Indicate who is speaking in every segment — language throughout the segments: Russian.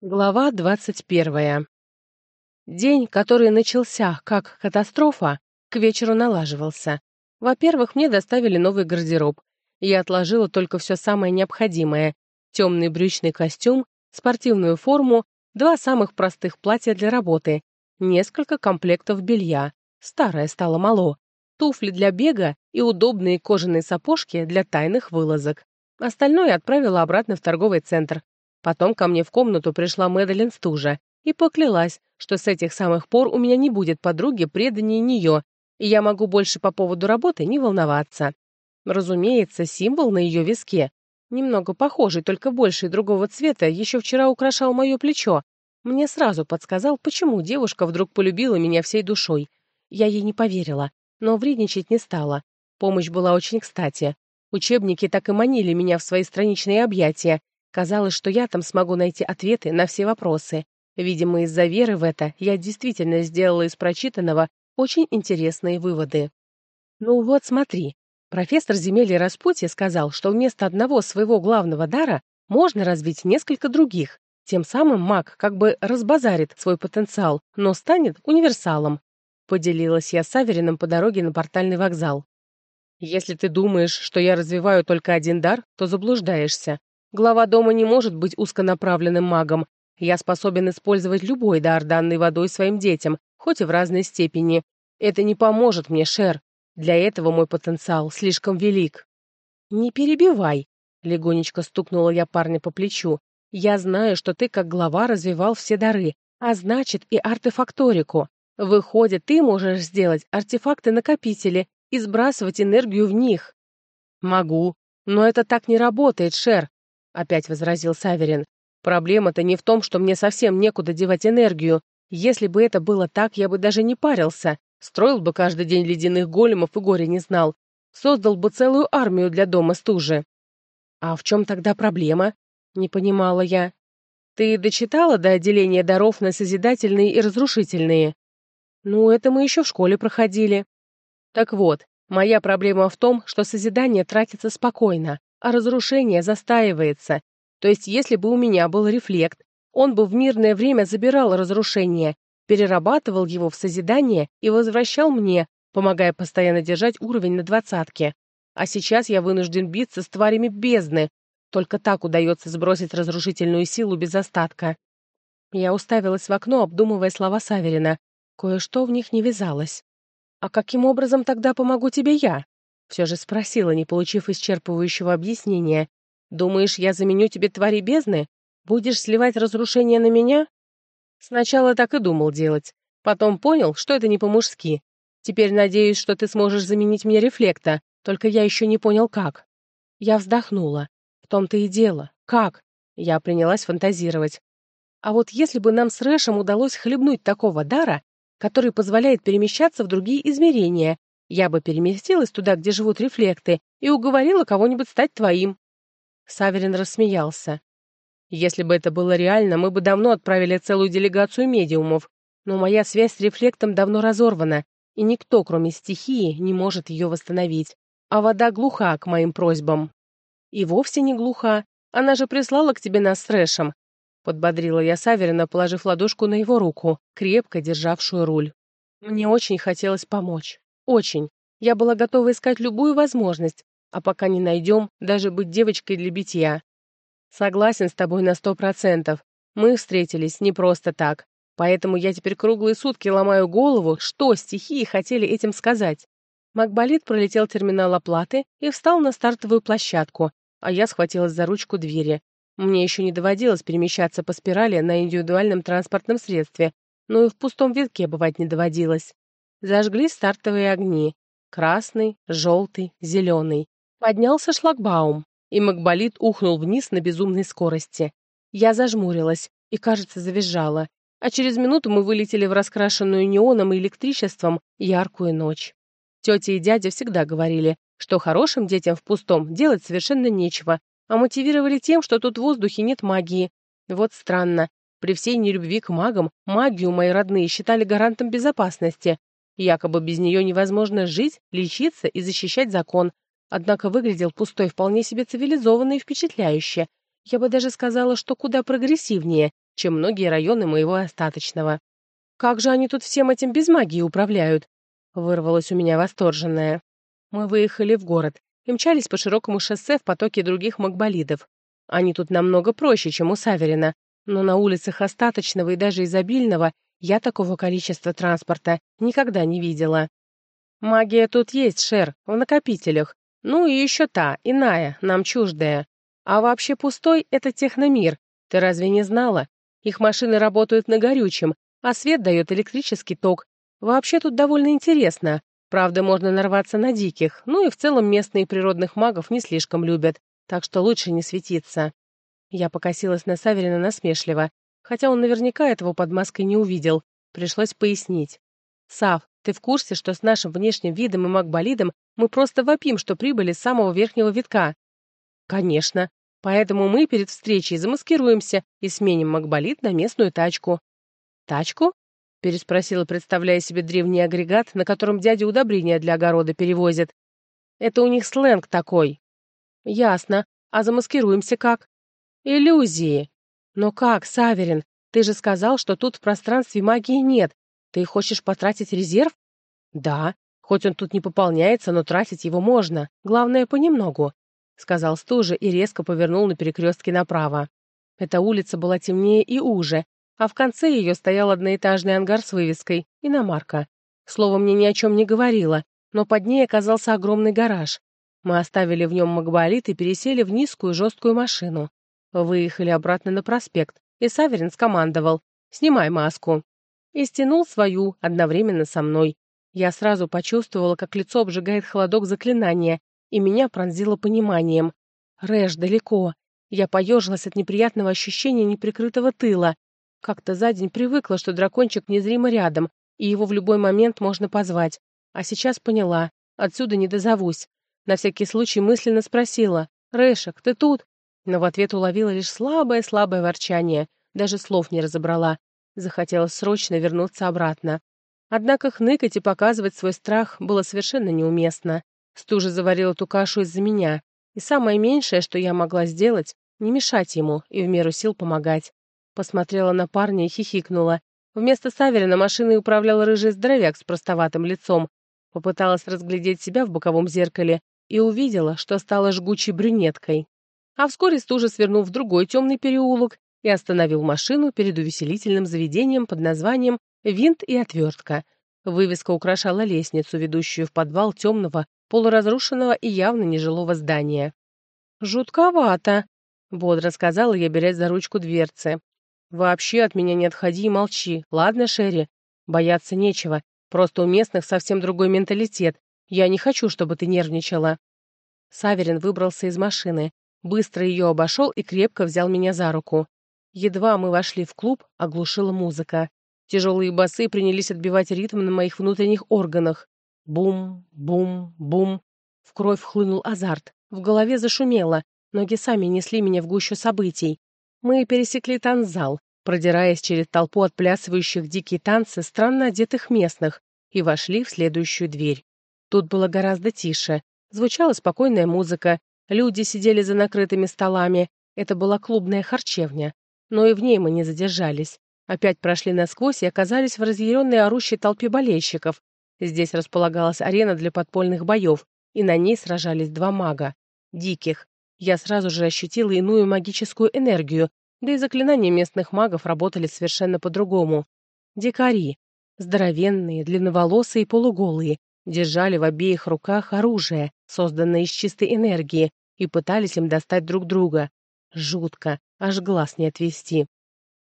Speaker 1: Глава двадцать первая. День, который начался как катастрофа, к вечеру налаживался. Во-первых, мне доставили новый гардероб. Я отложила только все самое необходимое. Темный брючный костюм, спортивную форму, два самых простых платья для работы, несколько комплектов белья, старое стало мало, туфли для бега и удобные кожаные сапожки для тайных вылазок. Остальное отправила обратно в торговый центр, Потом ко мне в комнату пришла Мэдалин Стужа и поклялась, что с этих самых пор у меня не будет подруги преданнее нее, и я могу больше по поводу работы не волноваться. Разумеется, символ на ее виске, немного похожий, только больше и другого цвета, еще вчера украшал мое плечо. Мне сразу подсказал, почему девушка вдруг полюбила меня всей душой. Я ей не поверила, но вредничать не стала. Помощь была очень кстати. Учебники так и Казалось, что я там смогу найти ответы на все вопросы. Видимо, из-за веры в это я действительно сделала из прочитанного очень интересные выводы. Ну вот, смотри. Профессор земель и сказал, что вместо одного своего главного дара можно развить несколько других. Тем самым маг как бы разбазарит свой потенциал, но станет универсалом. Поделилась я с Авериным по дороге на портальный вокзал. Если ты думаешь, что я развиваю только один дар, то заблуждаешься. Глава дома не может быть узконаправленным магом. Я способен использовать любой дар, данный водой своим детям, хоть и в разной степени. Это не поможет мне, Шер. Для этого мой потенциал слишком велик. «Не перебивай», — легонечко стукнула я парня по плечу. «Я знаю, что ты как глава развивал все дары, а значит и артефакторику. Выходит, ты можешь сделать артефакты-накопители и сбрасывать энергию в них». «Могу. Но это так не работает, Шер. опять возразил Саверин. Проблема-то не в том, что мне совсем некуда девать энергию. Если бы это было так, я бы даже не парился. Строил бы каждый день ледяных големов и горя не знал. Создал бы целую армию для дома стужи. А в чем тогда проблема? Не понимала я. Ты дочитала до отделения даров на созидательные и разрушительные? Ну, это мы еще в школе проходили. Так вот, моя проблема А разрушение застаивается. То есть если бы у меня был рефлект, он бы в мирное время забирал разрушение, перерабатывал его в созидание и возвращал мне, помогая постоянно держать уровень на двадцатке. А сейчас я вынужден биться с тварями бездны. Только так удается сбросить разрушительную силу без остатка. Я уставилась в окно, обдумывая слова Саверина. Кое-что в них не вязалось. «А каким образом тогда помогу тебе я?» Все же спросила, не получив исчерпывающего объяснения. «Думаешь, я заменю тебе твари бездны? Будешь сливать разрушение на меня?» Сначала так и думал делать. Потом понял, что это не по-мужски. Теперь надеюсь, что ты сможешь заменить мне рефлекта, только я еще не понял, как. Я вздохнула. В том-то и дело. Как? Я принялась фантазировать. А вот если бы нам с Рэшем удалось хлебнуть такого дара, который позволяет перемещаться в другие измерения, я бы переместилась туда, где живут рефлекты, и уговорила кого-нибудь стать твоим». Саверин рассмеялся. «Если бы это было реально, мы бы давно отправили целую делегацию медиумов, но моя связь с рефлектом давно разорвана, и никто, кроме стихии, не может ее восстановить. А вода глуха к моим просьбам». «И вовсе не глуха. Она же прислала к тебе нас с Рэшем», — подбодрила я Саверина, положив ладошку на его руку, крепко державшую руль. Мне очень хотелось помочь. очень. Я была готова искать любую возможность, а пока не найдем, даже быть девочкой для битья. Согласен с тобой на сто процентов. Мы встретились не просто так. Поэтому я теперь круглые сутки ломаю голову, что стихии хотели этим сказать. Макболит пролетел терминал оплаты и встал на стартовую площадку, а я схватилась за ручку двери. Мне еще не доводилось перемещаться по спирали на индивидуальном транспортном средстве, но и в пустом витке бывать не доводилось. Зажгли стартовые огни. Красный, желтый, зеленый. Поднялся шлагбаум, и Макболит ухнул вниз на безумной скорости. Я зажмурилась и, кажется, завизжала. А через минуту мы вылетели в раскрашенную неоном и электричеством яркую ночь. Тетя и дядя всегда говорили, что хорошим детям в пустом делать совершенно нечего, а мотивировали тем, что тут в воздухе нет магии. Вот странно. При всей нелюбви к магам якобы без нее невозможно жить, лечиться и защищать закон. Однако выглядел пустой вполне себе цивилизованный и впечатляюще. Я бы даже сказала, что куда прогрессивнее, чем многие районы моего остаточного. «Как же они тут всем этим без магии управляют?» Вырвалось у меня восторженное. Мы выехали в город и мчались по широкому шоссе в потоке других макболидов. Они тут намного проще, чем у Саверина, но на улицах остаточного и даже изобильного я такого количества транспорта никогда не видела. Магия тут есть, Шер, в накопителях. Ну и еще та, иная, нам чуждая. А вообще пустой — это техномир. Ты разве не знала? Их машины работают на горючем, а свет дает электрический ток. Вообще тут довольно интересно. Правда, можно нарваться на диких, ну и в целом местные природных магов не слишком любят, так что лучше не светиться. Я покосилась на Саверина насмешливо хотя он наверняка этого под маской не увидел. Пришлось пояснить. «Сав, ты в курсе, что с нашим внешним видом и макболидом мы просто вопим, что прибыли с самого верхнего витка?» «Конечно. Поэтому мы перед встречей замаскируемся и сменим макболид на местную тачку». «Тачку?» — переспросила, представляя себе древний агрегат, на котором дядя удобрения для огорода перевозит. «Это у них сленг такой». «Ясно. А замаскируемся как?» «Иллюзии», «Но как, Саверин? Ты же сказал, что тут в пространстве магии нет. Ты хочешь потратить резерв?» «Да. Хоть он тут не пополняется, но тратить его можно. Главное, понемногу», — сказал Стужа и резко повернул на перекрестке направо. Эта улица была темнее и уже, а в конце ее стоял одноэтажный ангар с вывеской «Иномарка». Слово мне ни о чем не говорило, но под ней оказался огромный гараж. Мы оставили в нем магболит и пересели в низкую жесткую машину. Выехали обратно на проспект, и Саверин скомандовал «Снимай маску». И стянул свою одновременно со мной. Я сразу почувствовала, как лицо обжигает холодок заклинания, и меня пронзило пониманием. Рэш далеко. Я поежилась от неприятного ощущения неприкрытого тыла. Как-то за день привыкла, что дракончик незримо рядом, и его в любой момент можно позвать. А сейчас поняла. Отсюда не дозовусь. На всякий случай мысленно спросила. «Рэшек, ты тут?» Но в ответ уловила лишь слабое-слабое ворчание, даже слов не разобрала. Захотелось срочно вернуться обратно. Однако хныкать и показывать свой страх было совершенно неуместно. Стужа заварила ту кашу из-за меня, и самое меньшее, что я могла сделать, не мешать ему и в меру сил помогать. Посмотрела на парня и хихикнула. Вместо Саверина машиной управлял рыжий здоровяк с простоватым лицом. Попыталась разглядеть себя в боковом зеркале и увидела, что стала жгучей брюнеткой. А вскоре стужа свернул в другой темный переулок и остановил машину перед увеселительным заведением под названием «Винт и отвертка». Вывеска украшала лестницу, ведущую в подвал темного, полуразрушенного и явно нежилого здания. «Жутковато», — бодро сказала я, берясь за ручку дверцы. «Вообще от меня не отходи и молчи, ладно, Шерри? Бояться нечего, просто у местных совсем другой менталитет. Я не хочу, чтобы ты нервничала». Саверин выбрался из машины, быстро ее обошел и крепко взял меня за руку. Едва мы вошли в клуб, оглушила музыка. Тяжелые басы принялись отбивать ритм на моих внутренних органах. Бум, бум, бум. В кровь хлынул азарт. В голове зашумело. Ноги сами несли меня в гущу событий. Мы пересекли танцзал, продираясь через толпу отплясывающих дикие танцы странно одетых местных, и вошли в следующую дверь. Тут было гораздо тише. Звучала спокойная музыка, Люди сидели за накрытыми столами. Это была клубная харчевня. Но и в ней мы не задержались. Опять прошли насквозь и оказались в разъяренной орущей толпе болельщиков. Здесь располагалась арена для подпольных боев, и на ней сражались два мага. Диких. Я сразу же ощутила иную магическую энергию, да и заклинания местных магов работали совершенно по-другому. Дикари. Здоровенные, длинноволосые и полуголые, держали в обеих руках оружие, созданное из чистой энергии, и пытались им достать друг друга. Жутко, аж глаз не отвести.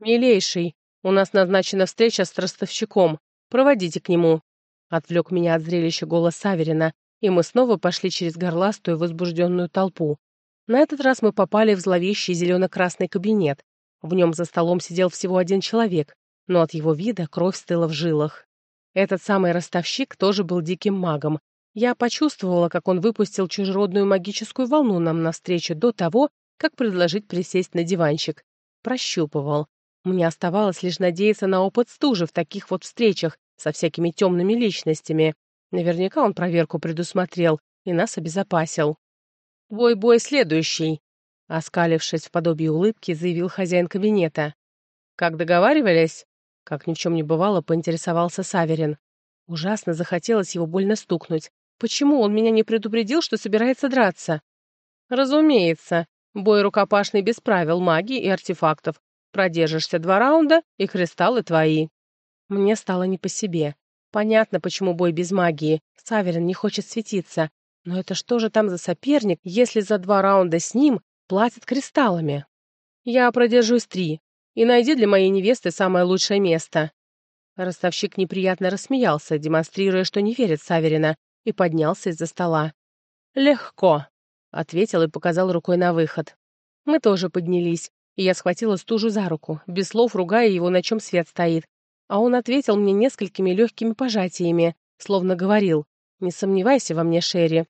Speaker 1: «Милейший, у нас назначена встреча с ростовщиком. Проводите к нему». Отвлек меня от зрелища голос Саверина, и мы снова пошли через горластую возбужденную толпу. На этот раз мы попали в зловещий зелено-красный кабинет. В нем за столом сидел всего один человек, но от его вида кровь стыла в жилах. Этот самый ростовщик тоже был диким магом. Я почувствовала, как он выпустил чужеродную магическую волну нам навстречу до того, как предложить присесть на диванчик. Прощупывал. Мне оставалось лишь надеяться на опыт стужи в таких вот встречах со всякими темными личностями. Наверняка он проверку предусмотрел и нас обезопасил. «Твой бой следующий», — оскалившись в подобии улыбки, заявил хозяин кабинета. «Как договаривались, как ни в чем не бывало, поинтересовался Саверин. Ужасно захотелось его больно стукнуть. Почему он меня не предупредил, что собирается драться? Разумеется. Бой рукопашный без правил магии и артефактов. Продержишься два раунда, и кристаллы твои. Мне стало не по себе. Понятно, почему бой без магии. Саверин не хочет светиться. Но это что же там за соперник, если за два раунда с ним платят кристаллами? Я продержусь три, и найди для моей невесты самое лучшее место». Ростовщик неприятно рассмеялся, демонстрируя, что не верит Саверина, и поднялся из-за стола. «Легко», — ответил и показал рукой на выход. Мы тоже поднялись, и я схватила стужу за руку, без слов ругая его, на чем свет стоит. А он ответил мне несколькими легкими пожатиями, словно говорил «Не сомневайся во мне, Шерри».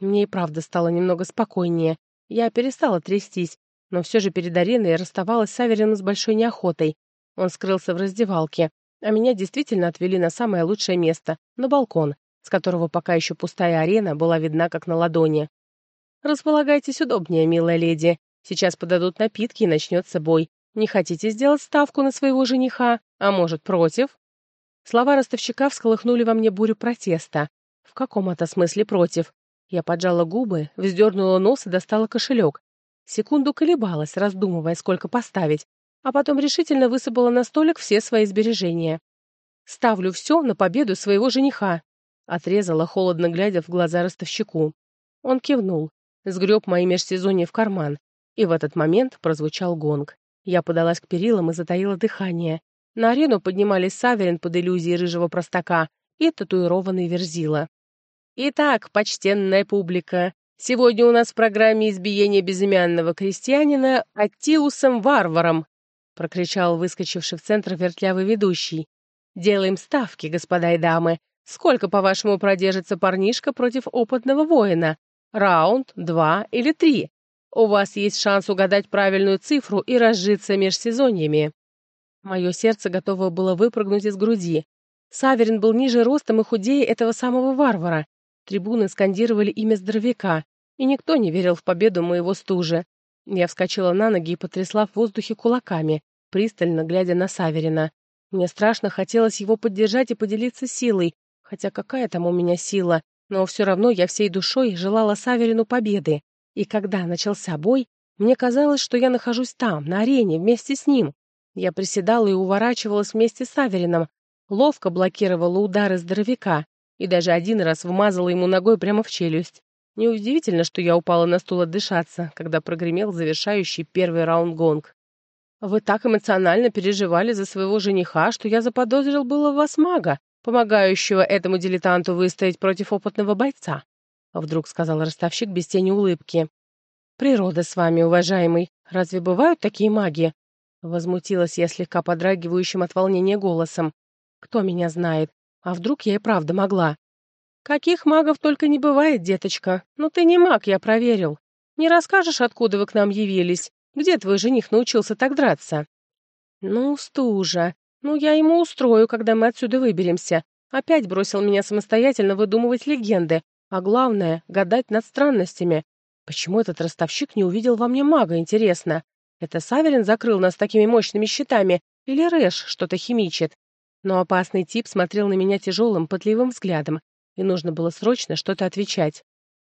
Speaker 1: Мне и правда стало немного спокойнее. Я перестала трястись, но все же перед Ариной расставалась с Аверином с большой неохотой. Он скрылся в раздевалке, а меня действительно отвели на самое лучшее место, на балкон, с которого пока еще пустая арена была видна как на ладони. «Располагайтесь удобнее, милая леди. Сейчас подадут напитки и начнется бой. Не хотите сделать ставку на своего жениха? А может, против?» Слова ростовщика всколыхнули во мне бурю протеста. В каком это смысле против? Я поджала губы, вздернула нос и достала кошелек. Секунду колебалась, раздумывая, сколько поставить, а потом решительно высыпала на столик все свои сбережения. «Ставлю все на победу своего жениха», — отрезала, холодно глядя в глаза ростовщику. Он кивнул, сгреб мои межсезонья в карман, и в этот момент прозвучал гонг. Я подалась к перилам и затаила дыхание. На арену поднимались Саверин под иллюзией рыжего простака и татуированный Верзила. «Итак, почтенная публика, Сегодня у нас в программе избиение безымянного крестьянина Аттиусом Варваром, прокричал выскочивший в центр вертлявый ведущий. Делаем ставки, господа и дамы. Сколько, по-вашему, продержится парнишка против опытного воина? Раунд, два или три? У вас есть шанс угадать правильную цифру и разжиться межсезоньями. Мое сердце готово было выпрыгнуть из груди. Саверин был ниже ростом и худее этого самого варвара. Трибуны скандировали имя здоровяка и никто не верил в победу моего стужа. Я вскочила на ноги и потрясла в воздухе кулаками, пристально глядя на Саверина. Мне страшно хотелось его поддержать и поделиться силой, хотя какая там у меня сила, но все равно я всей душой желала Саверину победы. И когда начался бой, мне казалось, что я нахожусь там, на арене, вместе с ним. Я приседала и уворачивалась вместе с Саверином, ловко блокировала удары здоровяка и даже один раз вмазала ему ногой прямо в челюсть. Неудивительно, что я упала на стул отдышаться, когда прогремел завершающий первый раунд гонг. Вы так эмоционально переживали за своего жениха, что я заподозрил было вас мага, помогающего этому дилетанту выстоять против опытного бойца, вдруг сказал ростовщик без тени улыбки. Природа с вами, уважаемый. Разве бывают такие маги? Возмутилась я слегка подрагивающим от волнения голосом. Кто меня знает? А вдруг я и правда могла? Каких магов только не бывает, деточка. Но ну ты не маг, я проверил. Не расскажешь, откуда вы к нам явились? Где твой жених научился так драться? Ну, стужа. Ну, я ему устрою, когда мы отсюда выберемся. Опять бросил меня самостоятельно выдумывать легенды, а главное — гадать над странностями. Почему этот ростовщик не увидел во мне мага, интересно? Это Саверин закрыл нас такими мощными щитами, или Рэш что-то химичит? Но опасный тип смотрел на меня тяжелым, пытливым взглядом, и нужно было срочно что-то отвечать.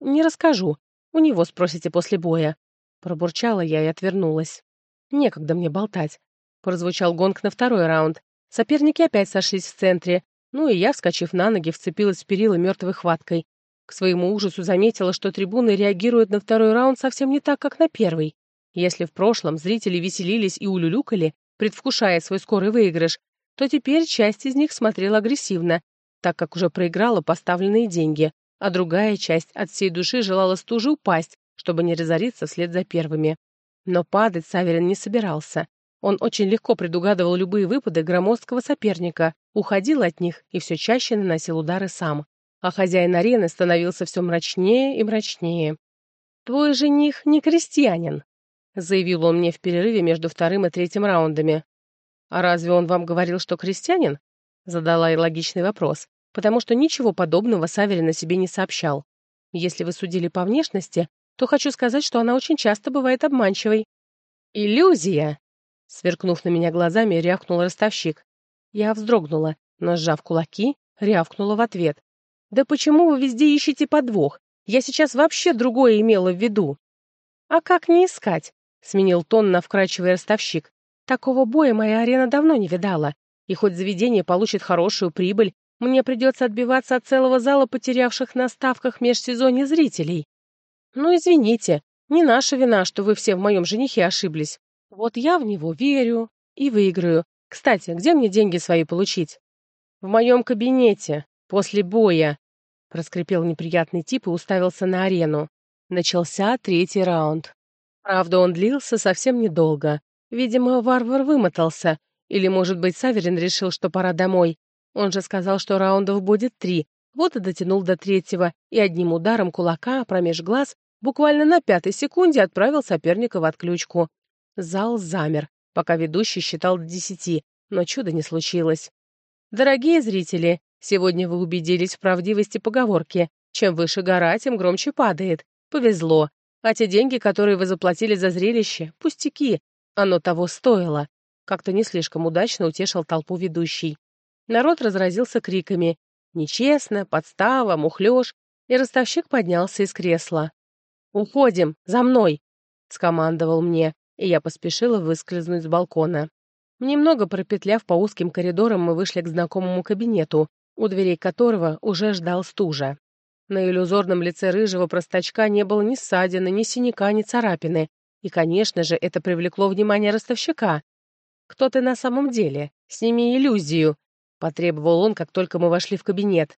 Speaker 1: «Не расскажу. У него спросите после боя». Пробурчала я и отвернулась. Некогда мне болтать. Прозвучал гонг на второй раунд. Соперники опять сошлись в центре. Ну и я, вскочив на ноги, вцепилась в перила мертвой хваткой. К своему ужасу заметила, что трибуны реагируют на второй раунд совсем не так, как на первый. Если в прошлом зрители веселились и улюлюкали, предвкушая свой скорый выигрыш, то теперь часть из них смотрела агрессивно, так как уже проиграла поставленные деньги, а другая часть от всей души желала стуже упасть, чтобы не разориться вслед за первыми. Но падать Саверин не собирался. Он очень легко предугадывал любые выпады громоздкого соперника, уходил от них и все чаще наносил удары сам. А хозяин арены становился все мрачнее и мрачнее. «Твой жених не крестьянин», — заявил он мне в перерыве между вторым и третьим раундами. «А разве он вам говорил, что крестьянин?» задала и логичный вопрос, потому что ничего подобного Саверин на себе не сообщал. Если вы судили по внешности, то хочу сказать, что она очень часто бывает обманчивой. «Иллюзия!» Сверкнув на меня глазами, рявкнул ростовщик. Я вздрогнула, но, сжав кулаки, рявкнула в ответ. «Да почему вы везде ищете подвох? Я сейчас вообще другое имела в виду». «А как не искать?» — сменил тон на вкрадчивый ростовщик. «Такого боя моя арена давно не видала. И хоть заведение получит хорошую прибыль, мне придется отбиваться от целого зала потерявших на ставках межсезонье зрителей. Ну, извините, не наша вина, что вы все в моем женихе ошиблись. Вот я в него верю и выиграю. Кстати, где мне деньги свои получить? В моем кабинете, после боя, проскрипел неприятный тип и уставился на арену. Начался третий раунд. Правда, он длился совсем недолго. Видимо, варвар вымотался. Или, может быть, Саверин решил, что пора домой. Он же сказал, что раундов будет три. Вот и дотянул до третьего, и одним ударом кулака промеж глаз буквально на пятой секунде отправил соперника в отключку. Зал замер, пока ведущий считал до десяти, но чуда не случилось. Дорогие зрители, сегодня вы убедились в правдивости поговорки «Чем выше гора, тем громче падает». Повезло. А те деньги, которые вы заплатили за зрелище, пустяки. Оно того стоило. как-то не слишком удачно утешил толпу ведущий. Народ разразился криками «Нечестно! Подстава! Мухлёж!» и ростовщик поднялся из кресла. «Уходим! За мной!» — скомандовал мне, и я поспешила выскользнуть с балкона. Немного пропетляв по узким коридорам, мы вышли к знакомому кабинету, у дверей которого уже ждал стужа. На иллюзорном лице рыжего простачка не было ни ссадины, ни синяка, ни царапины. И, конечно же, это привлекло внимание ростовщика, кто ты на самом деле. Сними иллюзию!» — потребовал он, как только мы вошли в кабинет.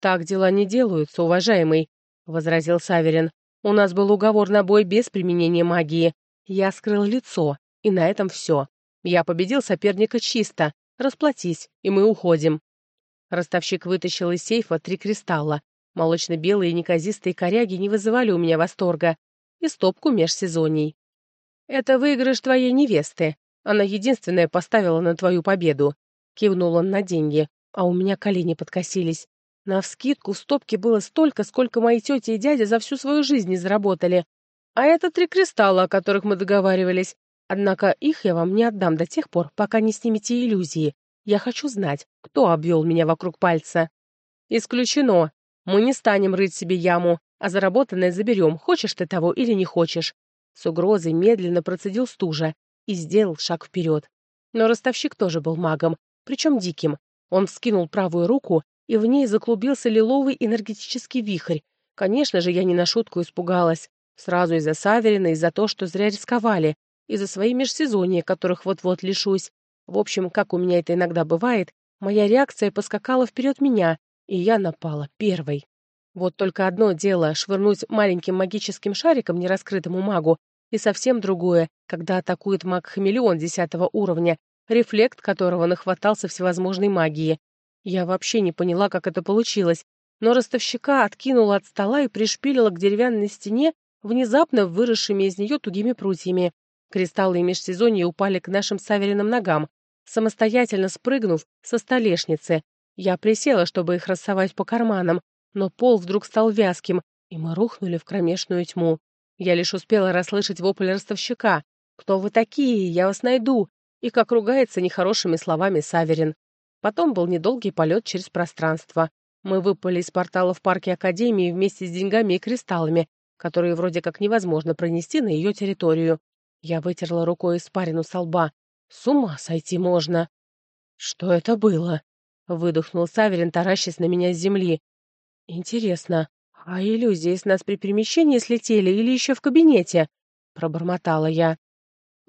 Speaker 1: «Так дела не делаются, уважаемый», — возразил Саверин. «У нас был уговор на бой без применения магии. Я скрыл лицо, и на этом все. Я победил соперника чисто. Расплатись, и мы уходим». Ростовщик вытащил из сейфа три кристалла. Молочно-белые неказистые коряги не вызывали у меня восторга. И стопку межсезоний. «Это выигрыш твоей невесты», она единственная поставила на твою победу. Кивнул он на деньги, а у меня колени подкосились. На Навскидку в стопке было столько, сколько мои тети и дядя за всю свою жизнь заработали. А это три кристалла, о которых мы договаривались. Однако их я вам не отдам до тех пор, пока не снимете иллюзии. Я хочу знать, кто обвел меня вокруг пальца. Исключено. Мы не станем рыть себе яму, а заработанное заберем, хочешь ты того или не хочешь. С угрозой медленно процедил стужа, и сделал шаг вперед. Но ростовщик тоже был магом, причем диким. Он вскинул правую руку, и в ней заклубился лиловый энергетический вихрь. Конечно же, я не на шутку испугалась. Сразу из-за Саверина, из-за то, что зря рисковали, из-за свои межсезонья, которых вот-вот лишусь. В общем, как у меня это иногда бывает, моя реакция поскакала вперед меня, и я напала первой. Вот только одно дело швырнуть маленьким магическим шариком нераскрытому магу, и совсем другое, когда атакует маг-хамелеон десятого уровня, рефлект которого нахватался всевозможной магии. Я вообще не поняла, как это получилось, но ростовщика откинула от стола и пришпилила к деревянной стене, внезапно выросшими из нее тугими прутьями. Кристаллы и межсезонья упали к нашим саверенным ногам, самостоятельно спрыгнув со столешницы. Я присела, чтобы их рассовать по карманам, но пол вдруг стал вязким, и мы рухнули в кромешную тьму. Я лишь успела расслышать вопль ростовщика. «Кто вы такие? Я вас найду!» И как ругается нехорошими словами Саверин. Потом был недолгий полет через пространство. Мы выпали из портала в парке Академии вместе с деньгами и кристаллами, которые вроде как невозможно пронести на ее территорию. Я вытерла рукой испарину со лба. С ума сойти можно. Что это было? — выдохнул Саверин, «А иллюзии с нас при перемещении слетели или еще в кабинете?» — пробормотала я.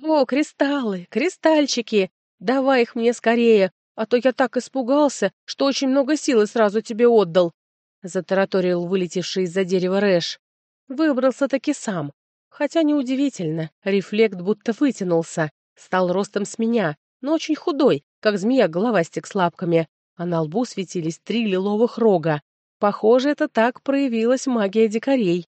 Speaker 1: «О, кристаллы, кристальчики! Давай их мне скорее, а то я так испугался, что очень много силы сразу тебе отдал!» — затараторил вылетевший из-за дерева Рэш. Выбрался-таки сам. Хотя неудивительно, рефлект будто вытянулся, стал ростом с меня, но очень худой, как змея-головастик с лапками, а на лбу светились три лиловых рога. Похоже, это так проявилась магия дикарей.